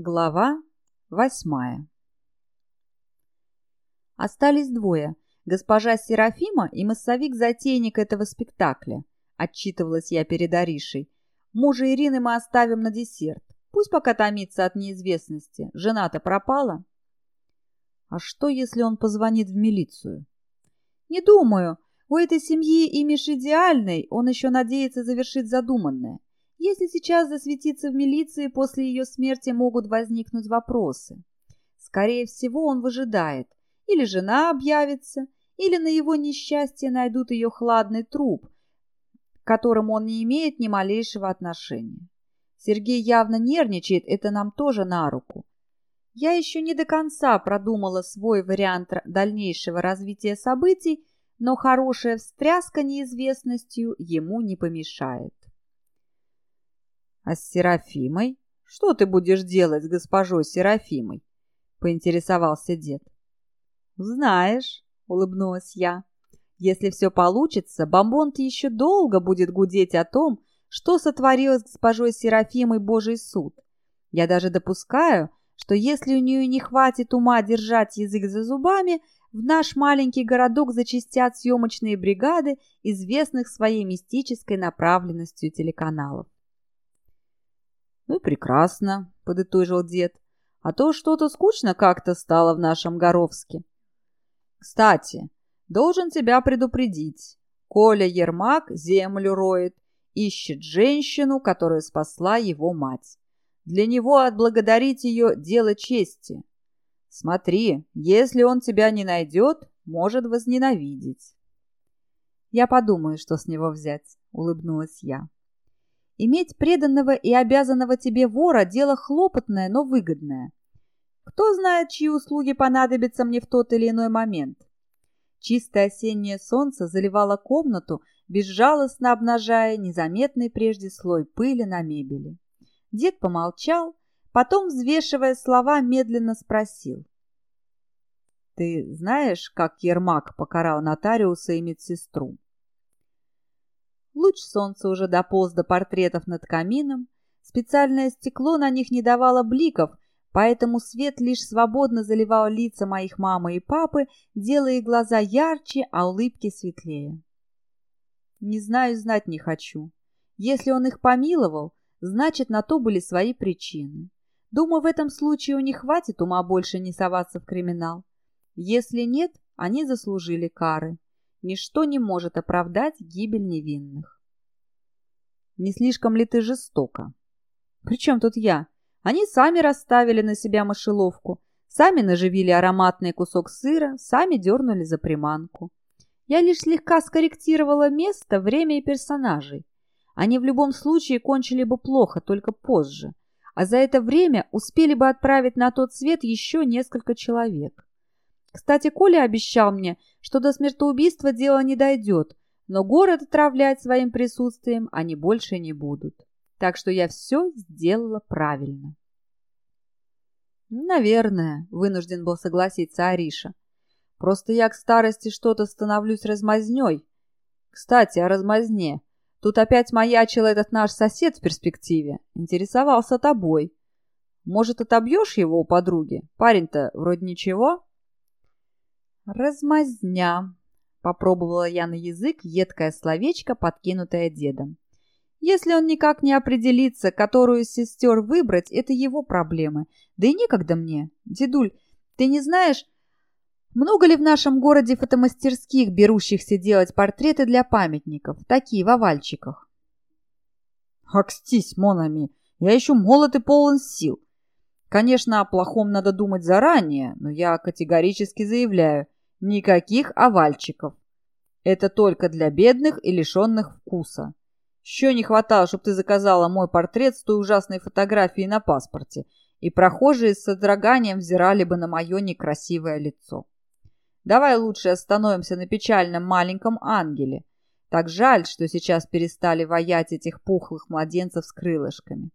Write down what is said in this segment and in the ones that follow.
Глава восьмая Остались двое. Госпожа Серафима и массовик-затейник этого спектакля. Отчитывалась я перед Аришей. Мужа Ирины мы оставим на десерт. Пусть пока томится от неизвестности. Жена-то пропала. А что, если он позвонит в милицию? Не думаю. У этой семьи имидж идеальный, он еще надеется завершить задуманное. Если сейчас засветиться в милиции, после ее смерти могут возникнуть вопросы. Скорее всего, он выжидает. Или жена объявится, или на его несчастье найдут ее хладный труп, к которому он не имеет ни малейшего отношения. Сергей явно нервничает, это нам тоже на руку. Я еще не до конца продумала свой вариант дальнейшего развития событий, но хорошая встряска неизвестностью ему не помешает. «А с Серафимой? Что ты будешь делать с госпожой Серафимой?» — поинтересовался дед. «Знаешь», — улыбнулась я, — «если все получится, Бомбонт еще долго будет гудеть о том, что сотворил с госпожой Серафимой Божий суд. Я даже допускаю, что если у нее не хватит ума держать язык за зубами, в наш маленький городок зачастят съемочные бригады, известных своей мистической направленностью телеканалов. «Ну и прекрасно», — подытожил дед, — «а то что-то скучно как-то стало в нашем Горовске». «Кстати, должен тебя предупредить. Коля Ермак землю роет, ищет женщину, которая спасла его мать. Для него отблагодарить ее – дело чести. Смотри, если он тебя не найдет, может возненавидеть. Я подумаю, что с него взять, улыбнулась я. Иметь преданного и обязанного тебе вора – дело хлопотное, но выгодное. Кто знает, чьи услуги понадобятся мне в тот или иной момент. Чистое осеннее солнце заливало комнату, безжалостно обнажая незаметный прежде слой пыли на мебели. Дед помолчал, потом, взвешивая слова, медленно спросил. «Ты знаешь, как Ермак покарал нотариуса и медсестру?» Луч солнца уже дополз до портретов над камином. Специальное стекло на них не давало бликов, поэтому свет лишь свободно заливал лица моих мамы и папы, делая глаза ярче, а улыбки светлее. Не знаю, знать не хочу. Если он их помиловал, Значит, на то были свои причины. Думаю, в этом случае у них хватит ума больше не соваться в криминал. Если нет, они заслужили кары. Ничто не может оправдать гибель невинных. Не слишком ли ты жестоко? Причем тут я? Они сами расставили на себя мышеловку, сами наживили ароматный кусок сыра, сами дернули за приманку. Я лишь слегка скорректировала место, время и персонажей. Они в любом случае кончили бы плохо, только позже. А за это время успели бы отправить на тот свет еще несколько человек. Кстати, Коля обещал мне, что до смертоубийства дело не дойдет, но город отравлять своим присутствием они больше не будут. Так что я все сделала правильно. Наверное, вынужден был согласиться Ариша. Просто я к старости что-то становлюсь размазней. Кстати, о размазне. Тут опять маячил этот наш сосед в перспективе. Интересовался тобой. Может, отобьешь его у подруги? Парень-то вроде ничего. Размазня. Попробовала я на язык едкое словечко, подкинутое дедом. Если он никак не определится, которую из сестер выбрать, это его проблемы. Да и некогда мне. Дедуль, ты не знаешь, много ли в нашем городе фотомастерских, берущихся делать портреты для памятников, такие в овальчиках? Акстись, Монами, я еще молод и полон сил. Конечно, о плохом надо думать заранее, но я категорически заявляю, никаких овальчиков. Это только для бедных и лишенных вкуса. Еще не хватало, чтобы ты заказала мой портрет с той ужасной фотографией на паспорте, и прохожие с содроганием взирали бы на мое некрасивое лицо. Давай лучше остановимся на печальном маленьком ангеле. Так жаль, что сейчас перестали воять этих пухлых младенцев с крылышками.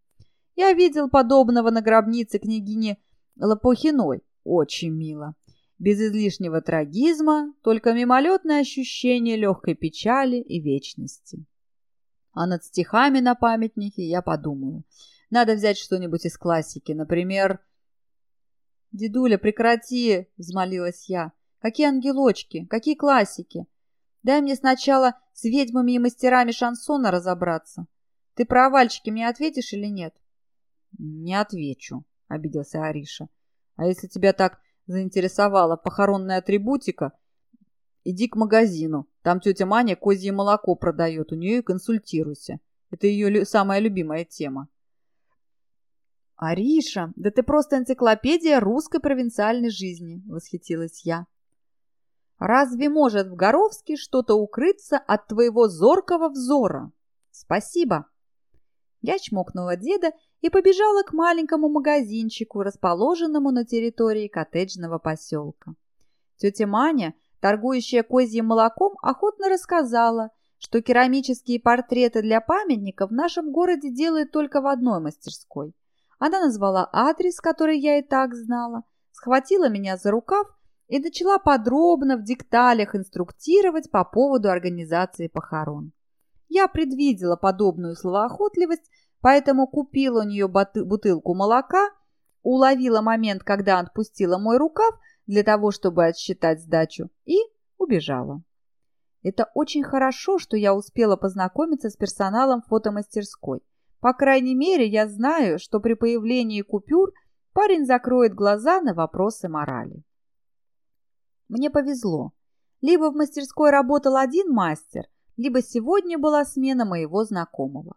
Я видел подобного на гробнице княгини Лопухиной. Очень мило. Без излишнего трагизма, только мимолетное ощущение легкой печали и вечности. А над стихами на памятнике я подумаю. Надо взять что-нибудь из классики, например... «Дедуля, прекрати!» — взмолилась я. «Какие ангелочки? Какие классики? Дай мне сначала с ведьмами и мастерами шансона разобраться. Ты про овальчики мне ответишь или нет?» «Не отвечу», — обиделся Ариша. «А если тебя так заинтересовала похоронная атрибутика, иди к магазину. Там тетя Маня козье молоко продает, у нее и консультируйся. Это ее самая любимая тема. «Ариша, да ты просто энциклопедия русской провинциальной жизни!» — восхитилась я. «Разве может в Горовске что-то укрыться от твоего зоркого взора?» «Спасибо!» Я чмокнула деда и побежала к маленькому магазинчику, расположенному на территории коттеджного поселка. Тетя Маня, торгующая козьим молоком, охотно рассказала, что керамические портреты для памятника в нашем городе делают только в одной мастерской. Она назвала адрес, который я и так знала, схватила меня за рукав и начала подробно в деталях инструктировать по поводу организации похорон. Я предвидела подобную словоохотливость, поэтому купила у нее бутылку молока, уловила момент, когда отпустила мой рукав для того, чтобы отсчитать сдачу, и убежала. Это очень хорошо, что я успела познакомиться с персоналом фотомастерской. По крайней мере, я знаю, что при появлении купюр парень закроет глаза на вопросы морали. Мне повезло. Либо в мастерской работал один мастер, либо сегодня была смена моего знакомого.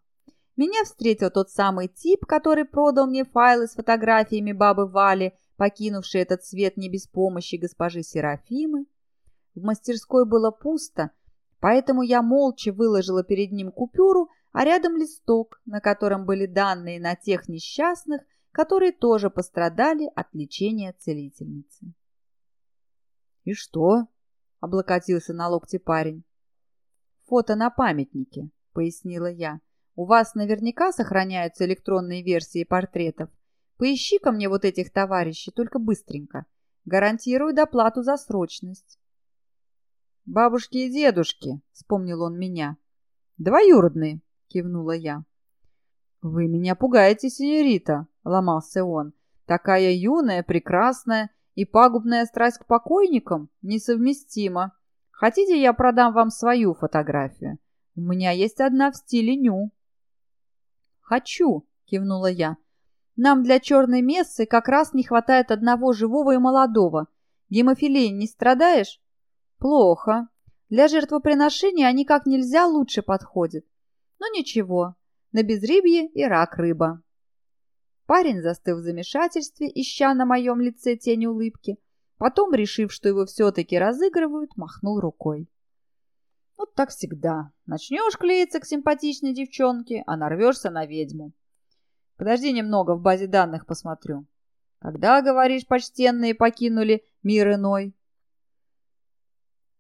Меня встретил тот самый тип, который продал мне файлы с фотографиями бабы Вали, покинувшей этот свет не без помощи госпожи Серафимы. В мастерской было пусто, поэтому я молча выложила перед ним купюру, а рядом листок, на котором были данные на тех несчастных, которые тоже пострадали от лечения целительницы. «И что?» — облокотился на локте парень. «Фото на памятнике», — пояснила я. «У вас наверняка сохраняются электронные версии портретов. Поищи-ка мне вот этих товарищей, только быстренько. Гарантирую доплату за срочность». «Бабушки и дедушки», — вспомнил он меня. «Двоюродные», — кивнула я. «Вы меня пугаете, сеньорита», — ломался он. «Такая юная, прекрасная и пагубная страсть к покойникам несовместима. Хотите, я продам вам свою фотографию? У меня есть одна в стиле ню». «Хочу», — кивнула я. «Нам для черной мессы как раз не хватает одного живого и молодого. Гемофилией не страдаешь?» «Плохо. Для жертвоприношения они как нельзя лучше подходят. Но ничего, на безрыбье и рак рыба. Парень застыл в замешательстве, ища на моем лице тень улыбки. Потом, решив, что его все-таки разыгрывают, махнул рукой. Вот так всегда. Начнешь клеиться к симпатичной девчонке, а нарвешься на ведьму. Подожди немного, в базе данных посмотрю. Когда, говоришь, почтенные покинули мир иной?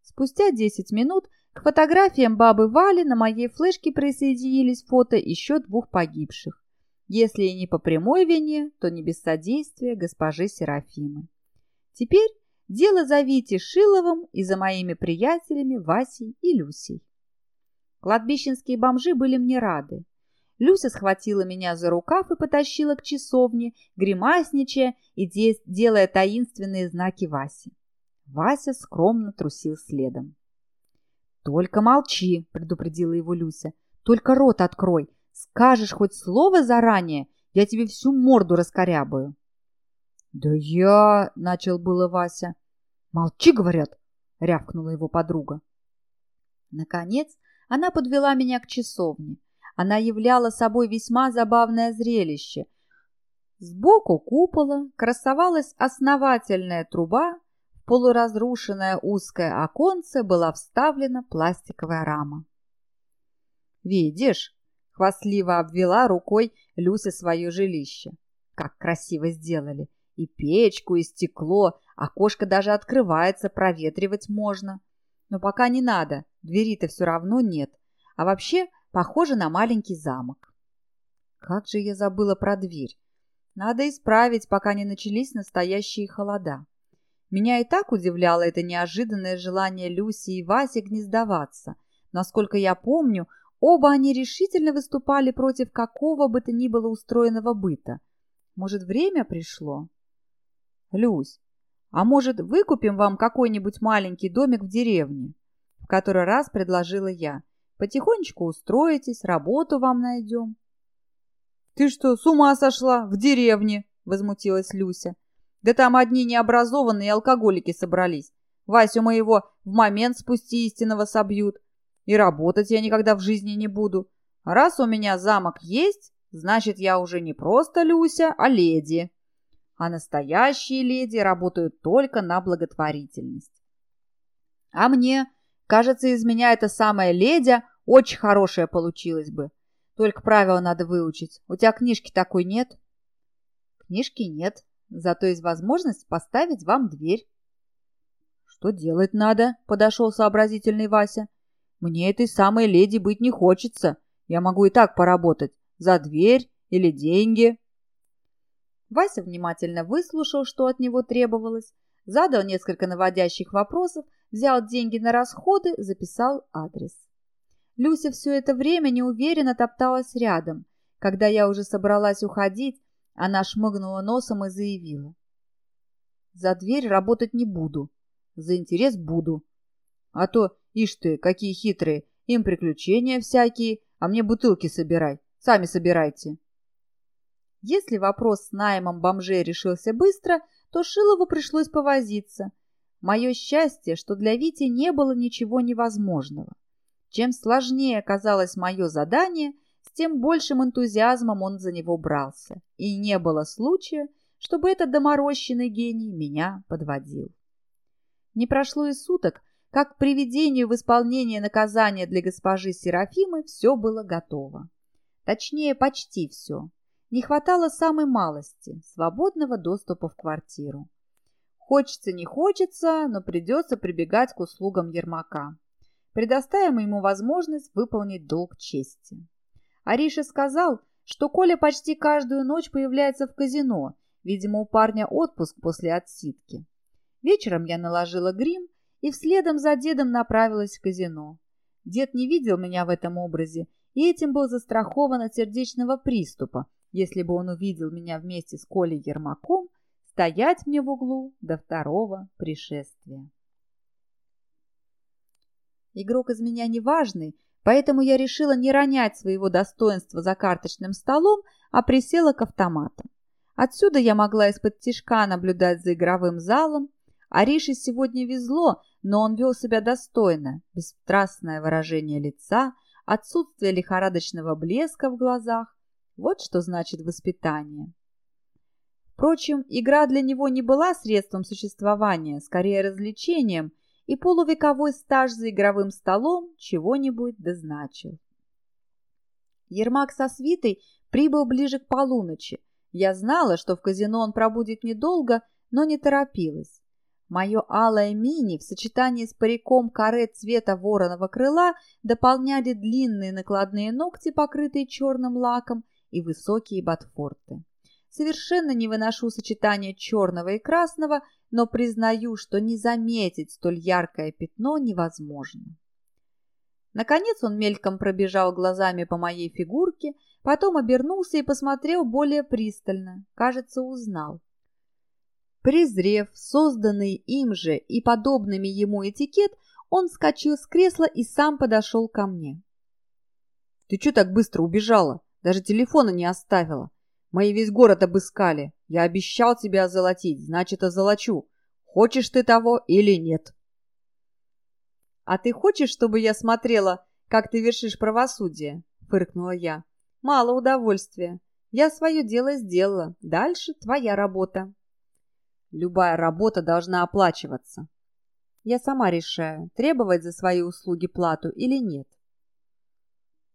Спустя десять минут к фотографиям бабы Вали на моей флешке присоединились фото еще двух погибших. Если и не по прямой вине, то не без содействия госпожи Серафимы. Теперь дело за Витей Шиловым и за моими приятелями Васей и Люсей. Кладбищенские бомжи были мне рады. Люся схватила меня за рукав и потащила к часовне, гримасничая и делая таинственные знаки Васе. Вася скромно трусил следом. «Только молчи», — предупредила его Люся. «Только рот открой. Скажешь хоть слово заранее, я тебе всю морду раскорябаю». «Да я...» — начал было Вася. «Молчи, — говорят», — рявкнула его подруга. Наконец, она подвела меня к часовне. Она являла собой весьма забавное зрелище. Сбоку купола красовалась основательная труба полуразрушенное узкое оконце была вставлена пластиковая рама. «Видишь?» — хвастливо обвела рукой Люся свое жилище. «Как красиво сделали! И печку, и стекло, окошко даже открывается, проветривать можно. Но пока не надо, двери-то все равно нет. А вообще похоже на маленький замок». Как же я забыла про дверь. Надо исправить, пока не начались настоящие холода. Меня и так удивляло это неожиданное желание Люси и Васи гнездоваться. Насколько я помню, Оба они решительно выступали против какого бы то ни было устроенного быта. Может, время пришло? Люсь, а может, выкупим вам какой-нибудь маленький домик в деревне? В который раз предложила я. Потихонечку устроитесь, работу вам найдем. Ты что, с ума сошла? В деревне? Возмутилась Люся. Да там одни необразованные алкоголики собрались. Васю моего в момент спусти истинного собьют. И работать я никогда в жизни не буду. раз у меня замок есть, значит, я уже не просто Люся, а леди. А настоящие леди работают только на благотворительность. А мне, кажется, из меня эта самая леди очень хорошая получилась бы. Только правила надо выучить. У тебя книжки такой нет? Книжки нет, зато есть возможность поставить вам дверь. Что делать надо? Подошел сообразительный Вася. Мне этой самой леди быть не хочется. Я могу и так поработать. За дверь или деньги. Вася внимательно выслушал, что от него требовалось, задал несколько наводящих вопросов, взял деньги на расходы, записал адрес. Люся все это время неуверенно топталась рядом. Когда я уже собралась уходить, она шмыгнула носом и заявила. «За дверь работать не буду. За интерес буду. А то, ишь ты, какие хитрые, им приключения всякие, а мне бутылки собирай. Сами собирайте». Если вопрос с наймом бомжей решился быстро, то Шилову пришлось повозиться. Мое счастье, что для Вити не было ничего невозможного. Чем сложнее оказалось мое задание, с тем большим энтузиазмом он за него брался. И не было случая, чтобы этот доморощенный гений меня подводил. Не прошло и суток, как к приведению в исполнение наказания для госпожи Серафимы все было готово. Точнее, почти все. Не хватало самой малости – свободного доступа в квартиру. Хочется, не хочется, но придется прибегать к услугам Ермака предоставим ему возможность выполнить долг чести. Ариша сказал, что Коля почти каждую ночь появляется в казино, видимо, у парня отпуск после отсидки. Вечером я наложила грим и вследом за дедом направилась в казино. Дед не видел меня в этом образе, и этим был застрахован от сердечного приступа, если бы он увидел меня вместе с Колей Ермаком стоять мне в углу до второго пришествия. Игрок из меня неважный, поэтому я решила не ронять своего достоинства за карточным столом, а присела к автоматам. Отсюда я могла из-под тишка наблюдать за игровым залом. Арише сегодня везло, но он вел себя достойно. Бесстрастное выражение лица, отсутствие лихорадочного блеска в глазах. Вот что значит воспитание. Впрочем, игра для него не была средством существования, скорее развлечением – и полувековой стаж за игровым столом чего-нибудь дозначил. Ермак со свитой прибыл ближе к полуночи. Я знала, что в казино он пробудет недолго, но не торопилась. Мое алое мини в сочетании с париком каре цвета вороного крыла дополняли длинные накладные ногти, покрытые черным лаком, и высокие ботфорты. Совершенно не выношу сочетание черного и красного, но признаю, что не заметить столь яркое пятно невозможно. Наконец он мельком пробежал глазами по моей фигурке, потом обернулся и посмотрел более пристально, кажется, узнал. Презрев созданный им же и подобными ему этикет, он вскочил с кресла и сам подошел ко мне. — Ты что так быстро убежала? Даже телефона не оставила. Мои весь город обыскали. Я обещал тебя озолотить, значит, озолочу. Хочешь ты того или нет? А ты хочешь, чтобы я смотрела, как ты вершишь правосудие? Фыркнула я. Мало удовольствия. Я свое дело сделала. Дальше твоя работа. Любая работа должна оплачиваться. Я сама решаю, требовать за свои услуги плату или нет.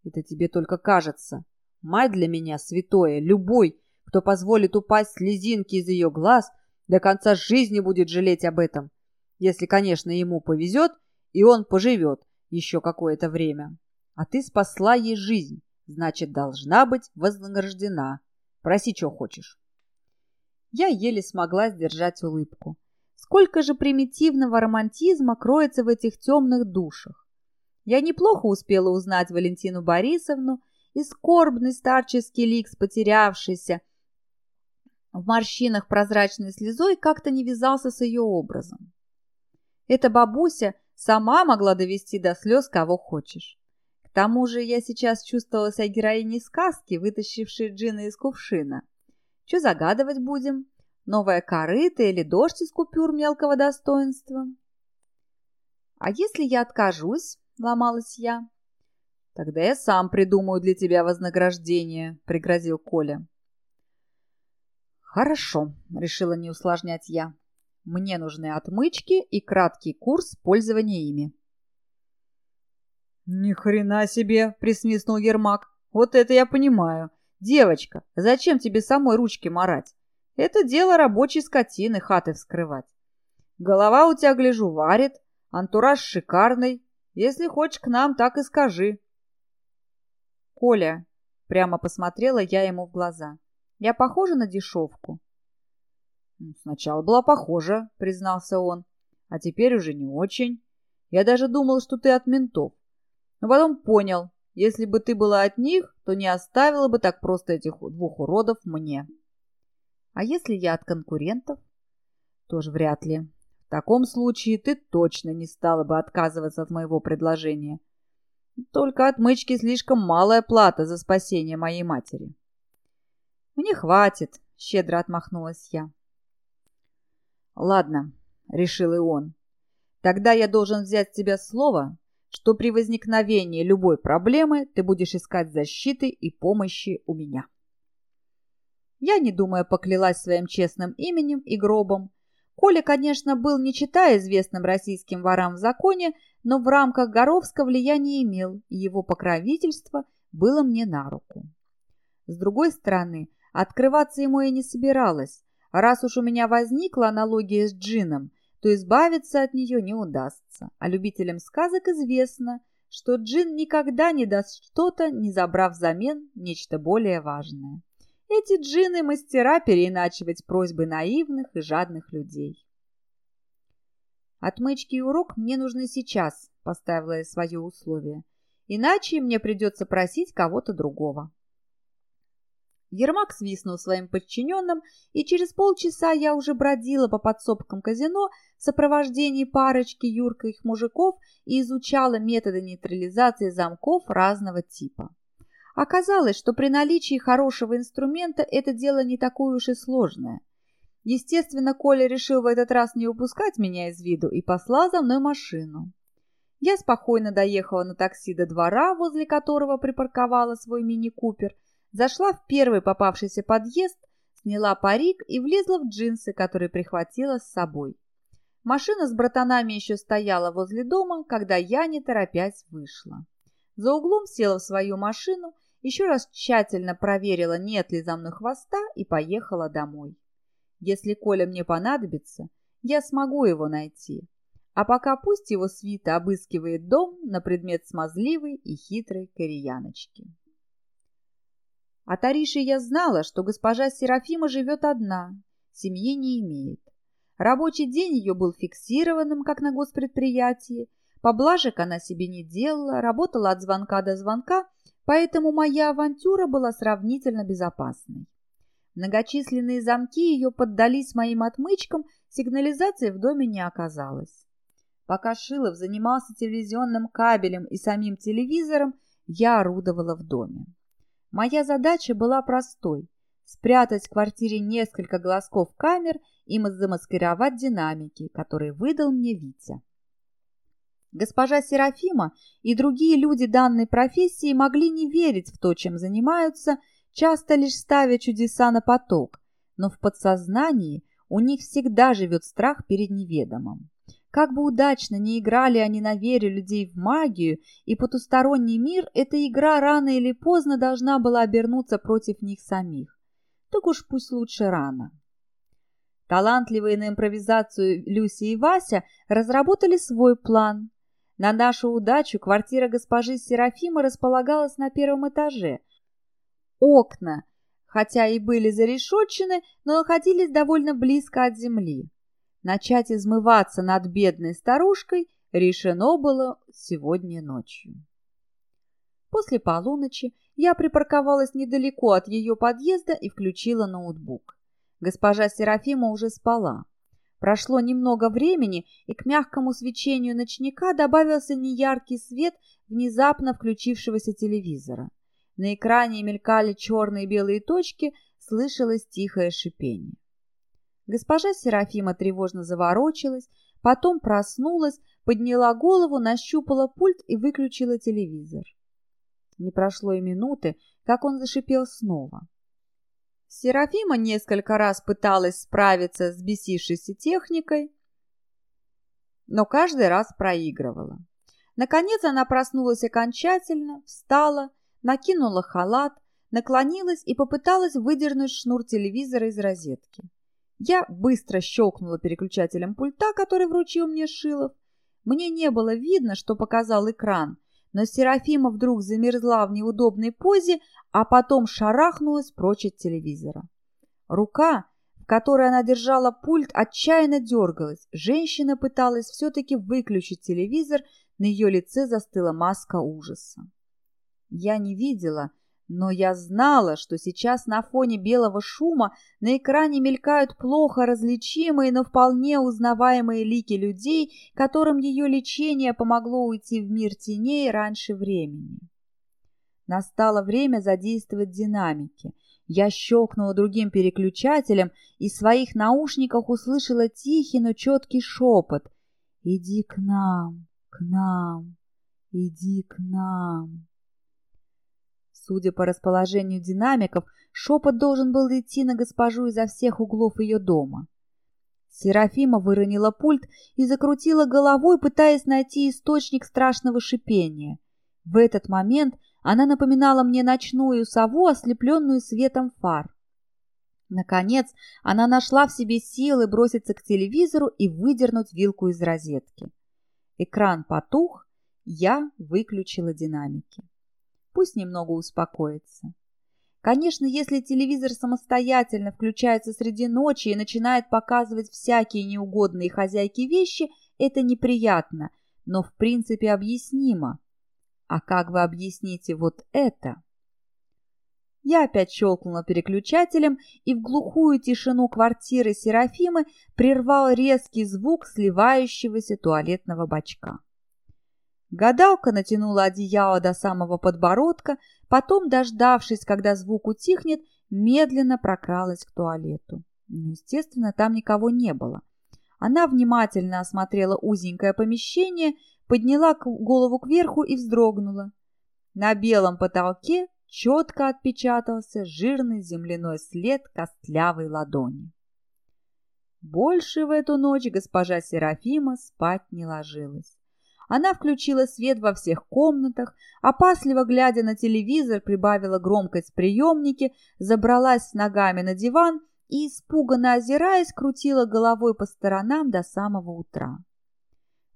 Это тебе только кажется. Мать для меня святое, любой, кто позволит упасть слезинки из ее глаз, до конца жизни будет жалеть об этом. Если, конечно, ему повезет, и он поживет еще какое-то время. А ты спасла ей жизнь, значит, должна быть вознаграждена. Проси, что хочешь. Я еле смогла сдержать улыбку. Сколько же примитивного романтизма кроется в этих темных душах. Я неплохо успела узнать Валентину Борисовну, и скорбный старческий лик потерявшийся в морщинах прозрачной слезой как-то не вязался с ее образом. Эта бабуся сама могла довести до слез кого хочешь. К тому же я сейчас чувствовала себя героиней сказки, вытащившей джина из кувшина. Что загадывать будем? Новая корыта или дождь из купюр мелкого достоинства? А если я откажусь, ломалась я. Тогда я сам придумаю для тебя вознаграждение, пригрозил Коля. Хорошо, решила не усложнять я. Мне нужны отмычки и краткий курс пользования ими. Ни хрена себе, присвистнул Ермак. Вот это я понимаю. Девочка, зачем тебе самой ручки марать? Это дело рабочей скотины хаты вскрывать. Голова у тебя, гляжу, варит, антураж шикарный. Если хочешь к нам, так и скажи. Коля, прямо посмотрела я ему в глаза. Я похожа на дешевку? Сначала была похожа, признался он, а теперь уже не очень. Я даже думал, что ты от ментов. Но потом понял, если бы ты была от них, то не оставила бы так просто этих двух уродов мне. А если я от конкурентов? Тоже вряд ли. В таком случае ты точно не стала бы отказываться от моего предложения. Только отмычки слишком малая плата за спасение моей матери. Мне хватит, щедро отмахнулась я. Ладно, решил и он. Тогда я должен взять с тебя слово, что при возникновении любой проблемы ты будешь искать защиты и помощи у меня. Я, не думая, поклялась своим честным именем и гробом. Коля, конечно, был не читая известным российским ворам в законе, но в рамках Горовска влияния имел, и его покровительство было мне на руку. С другой стороны, открываться ему я не собиралась. Раз уж у меня возникла аналогия с джином, то избавиться от нее не удастся. А любителям сказок известно, что джин никогда не даст что-то, не забрав взамен нечто более важное. Эти джины – мастера переиначивать просьбы наивных и жадных людей. «Отмычки и урок мне нужны сейчас», – поставила я свое условие. «Иначе мне придется просить кого-то другого». Ермак свистнул своим подчиненным, и через полчаса я уже бродила по подсобкам казино в сопровождении парочки юрких мужиков и изучала методы нейтрализации замков разного типа. Оказалось, что при наличии хорошего инструмента это дело не такое уж и сложное. Естественно, Коля решил в этот раз не упускать меня из виду и послал за мной машину. Я спокойно доехала на такси до двора, возле которого припарковала свой мини-купер, зашла в первый попавшийся подъезд, сняла парик и влезла в джинсы, которые прихватила с собой. Машина с братанами еще стояла возле дома, когда я, не торопясь, вышла. За углом села в свою машину еще раз тщательно проверила, нет ли за мной хвоста, и поехала домой. Если Коля мне понадобится, я смогу его найти. А пока пусть его свита обыскивает дом на предмет смазливой и хитрой кореяночки. От Ариши я знала, что госпожа Серафима живет одна, семьи не имеет. Рабочий день ее был фиксированным, как на госпредприятии, поблажек она себе не делала, работала от звонка до звонка поэтому моя авантюра была сравнительно безопасной. Многочисленные замки ее поддались моим отмычкам, сигнализации в доме не оказалось. Пока Шилов занимался телевизионным кабелем и самим телевизором, я орудовала в доме. Моя задача была простой – спрятать в квартире несколько глазков камер и замаскировать динамики, которые выдал мне Витя. Госпожа Серафима и другие люди данной профессии могли не верить в то, чем занимаются, часто лишь ставя чудеса на поток, но в подсознании у них всегда живет страх перед неведомым. Как бы удачно не играли они на вере людей в магию и потусторонний мир, эта игра рано или поздно должна была обернуться против них самих. Так уж пусть лучше рано. Талантливые на импровизацию Люси и Вася разработали свой план, на нашу удачу квартира госпожи Серафимы располагалась на первом этаже. Окна, хотя и были зарешетчены, но находились довольно близко от земли. Начать измываться над бедной старушкой решено было сегодня ночью. После полуночи я припарковалась недалеко от ее подъезда и включила ноутбук. Госпожа Серафима уже спала. Прошло немного времени, и к мягкому свечению ночника добавился неяркий свет внезапно включившегося телевизора. На экране мелькали черные и белые точки, слышалось тихое шипение. Госпожа Серафима тревожно заворочилась, потом проснулась, подняла голову, нащупала пульт и выключила телевизор. Не прошло и минуты, как он зашипел снова. Серафима несколько раз пыталась справиться с бесившейся техникой, но каждый раз проигрывала. Наконец она проснулась окончательно, встала, накинула халат, наклонилась и попыталась выдернуть шнур телевизора из розетки. Я быстро щелкнула переключателем пульта, который вручил мне Шилов. Мне не было видно, что показал экран, но Серафима вдруг замерзла в неудобной позе, а потом шарахнулась прочь от телевизора. Рука, в которой она держала пульт, отчаянно дергалась. Женщина пыталась все-таки выключить телевизор, на ее лице застыла маска ужаса. Я не видела, но я знала, что сейчас на фоне белого шума на экране мелькают плохо различимые, но вполне узнаваемые лики людей, которым ее лечение помогло уйти в мир теней раньше времени. Настало время задействовать динамики. Я щелкнула другим переключателем и в своих наушниках услышала тихий, но четкий шепот. «Иди к нам, к нам, иди к нам». Судя по расположению динамиков, шепот должен был идти на госпожу изо всех углов ее дома. Серафима выронила пульт и закрутила головой, пытаясь найти источник страшного шипения. В этот момент она напоминала мне ночную сову, ослепленную светом фар. Наконец, она нашла в себе силы броситься к телевизору и выдернуть вилку из розетки. Экран потух, я выключила динамики. Пусть немного успокоится. Конечно, если телевизор самостоятельно включается среди ночи и начинает показывать всякие неугодные хозяйки вещи, это неприятно, но в принципе объяснимо. А как вы объясните вот это? Я опять щелкнула переключателем, и в глухую тишину квартиры Серафимы прервал резкий звук сливающегося туалетного бачка. Гадалка натянула одеяло до самого подбородка, потом, дождавшись, когда звук утихнет, медленно прокралась к туалету. Но, естественно, там никого не было. Она внимательно осмотрела узенькое помещение, подняла голову кверху и вздрогнула. На белом потолке четко отпечатался жирный земляной след костлявой ладони. Больше в эту ночь госпожа Серафима спать не ложилась. Она включила свет во всех комнатах, опасливо глядя на телевизор, прибавила громкость в приемнике, забралась с ногами на диван и, испуганно озираясь, крутила головой по сторонам до самого утра.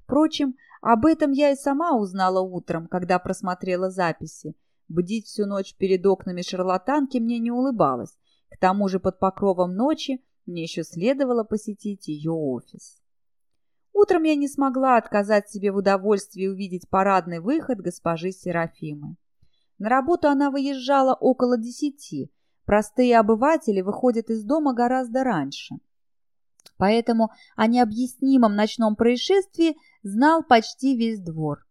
Впрочем, об этом я и сама узнала утром, когда просмотрела записи. Бдить всю ночь перед окнами шарлатанки мне не улыбалось. К тому же под покровом ночи мне еще следовало посетить ее офис. Утром я не смогла отказать себе в удовольствии увидеть парадный выход госпожи Серафимы. На работу она выезжала около десяти. Простые обыватели выходят из дома гораздо раньше. Поэтому о необъяснимом ночном происшествии знал почти весь двор.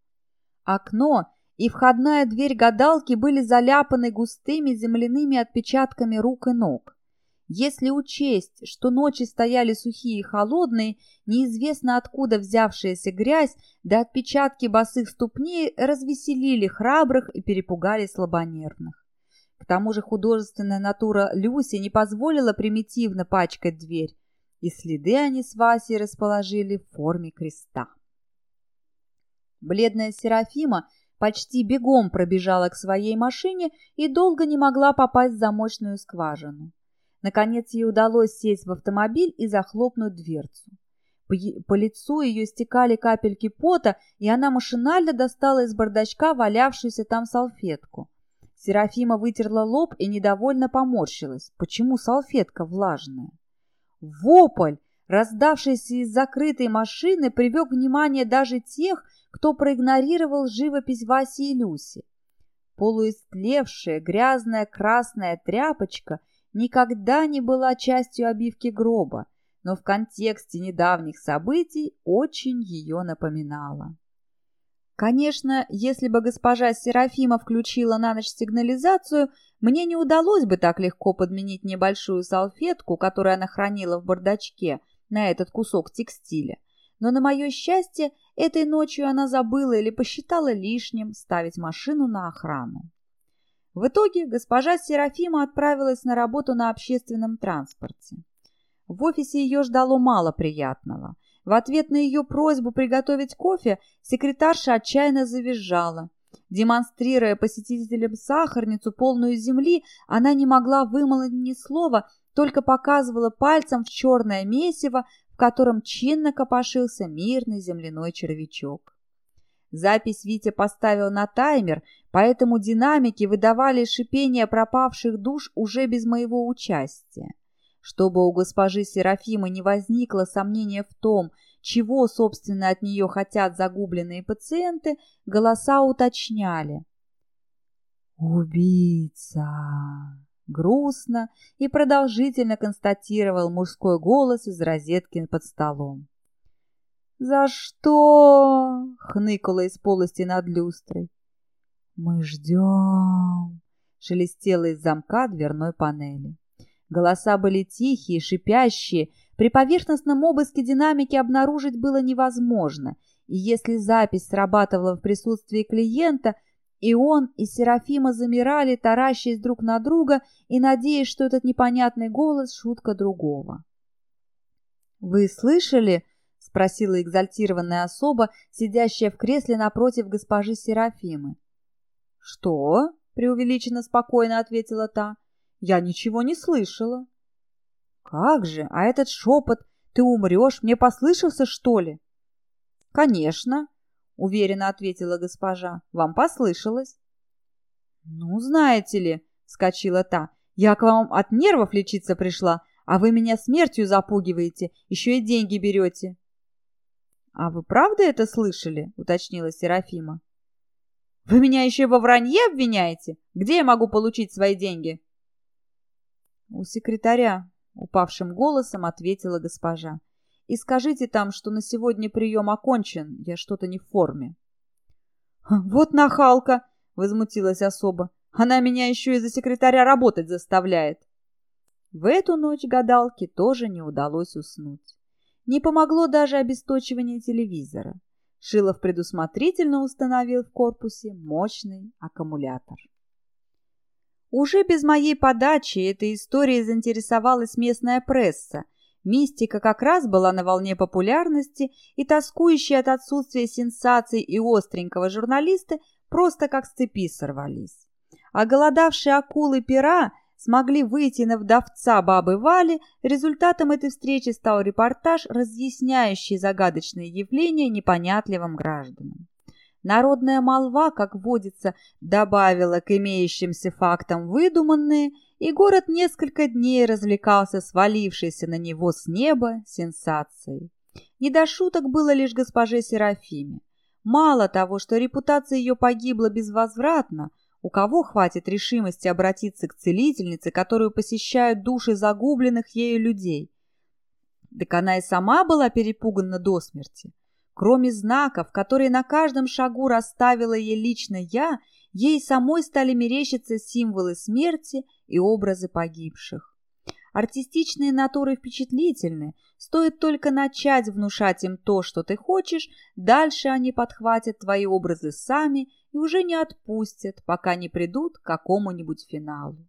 Окно и входная дверь гадалки были заляпаны густыми земляными отпечатками рук и ног. Если учесть, что ночи стояли сухие и холодные, неизвестно откуда взявшаяся грязь да отпечатки босых ступней развеселили храбрых и перепугали слабонервных. К тому же художественная натура Люси не позволила примитивно пачкать дверь, и следы они с Васей расположили в форме креста. Бледная Серафима почти бегом пробежала к своей машине и долго не могла попасть в замочную скважину. Наконец ей удалось сесть в автомобиль и захлопнуть дверцу. По, по лицу ее стекали капельки пота, и она машинально достала из бардачка валявшуюся там салфетку. Серафима вытерла лоб и недовольно поморщилась. Почему салфетка влажная? Вопль! раздавшийся из закрытой машины, привлек внимание даже тех, кто проигнорировал живопись Васи и Люси. Полуистлевшая грязная красная тряпочка никогда не была частью обивки гроба, но в контексте недавних событий очень ее напоминала. Конечно, если бы госпожа Серафима включила на ночь сигнализацию, мне не удалось бы так легко подменить небольшую салфетку, которую она хранила в бардачке, на этот кусок текстиля. Но на мое счастье, этой ночью она забыла или посчитала лишним ставить машину на охрану. В итоге госпожа Серафима отправилась на работу на общественном транспорте. В офисе ее ждало мало приятного. В ответ на ее просьбу приготовить кофе секретарша отчаянно завизжала. Демонстрируя посетителям сахарницу, полную земли, она не могла вымолвить ни слова, только показывала пальцем в черное месиво, в котором чинно копошился мирный земляной червячок. Запись Витя поставил на таймер, поэтому динамики выдавали шипение пропавших душ уже без моего участия. Чтобы у госпожи Серафимы не возникло сомнения в том, чего, собственно, от нее хотят загубленные пациенты, голоса уточняли. «Убийца!» Грустно и продолжительно констатировал мужской голос из розетки под столом. «За что?» — хныкала из полости над люстрой. «Мы ждем», — шелестело из замка дверной панели. Голоса были тихие, шипящие. При поверхностном обыске динамики обнаружить было невозможно. И если запись срабатывала в присутствии клиента, и он, и Серафима замирали, таращаясь друг на друга и надеясь, что этот непонятный голос — шутка другого. «Вы слышали?» — спросила экзальтированная особа, сидящая в кресле напротив госпожи Серафимы. «Что?» — преувеличенно спокойно ответила та. «Я ничего не слышала». «Как же? А этот шепот? Ты умрешь? Мне послышался, что ли?» «Конечно», — уверенно ответила госпожа. «Вам послышалось». «Ну, знаете ли», — вскочила та, — «я к вам от нервов лечиться пришла, а вы меня смертью запугиваете, еще и деньги берете». «А вы правда это слышали?» — уточнила Серафима. «Вы меня еще во вранье обвиняете? Где я могу получить свои деньги?» «У секретаря», — упавшим голосом ответила госпожа. И скажите там, что на сегодня прием окончен, я что-то не в форме. «Вот нахалка!» — возмутилась особа. «Она меня еще и за секретаря работать заставляет!» В эту ночь гадалке тоже не удалось уснуть. Не помогло даже обесточивание телевизора. Шилов предусмотрительно установил в корпусе мощный аккумулятор. Уже без моей подачи этой историей заинтересовалась местная пресса, Мистика как раз была на волне популярности, и тоскующие от отсутствия сенсаций и остренького журналисты просто как с цепи сорвались. Голодавшие акулы пера смогли выйти на вдовца бабы Вали, результатом этой встречи стал репортаж, разъясняющий загадочные явления непонятливым гражданам. Народная молва, как водится, добавила к имеющимся фактам выдуманные – и город несколько дней развлекался свалившейся на него с неба сенсацией. Не до шуток было лишь госпоже Серафиме. Мало того, что репутация ее погибла безвозвратно, у кого хватит решимости обратиться к целительнице, которую посещают души загубленных ею людей? Так она и сама была перепугана до смерти. Кроме знаков, которые на каждом шагу расставила ей лично я, ей самой стали мерещиться символы смерти и образы погибших. Артистичные натуры впечатлительны, стоит только начать внушать им то, что ты хочешь, дальше они подхватят твои образы сами и уже не отпустят, пока не придут к какому-нибудь финалу.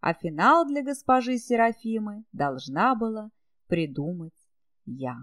А финал для госпожи Серафимы должна была придумать я.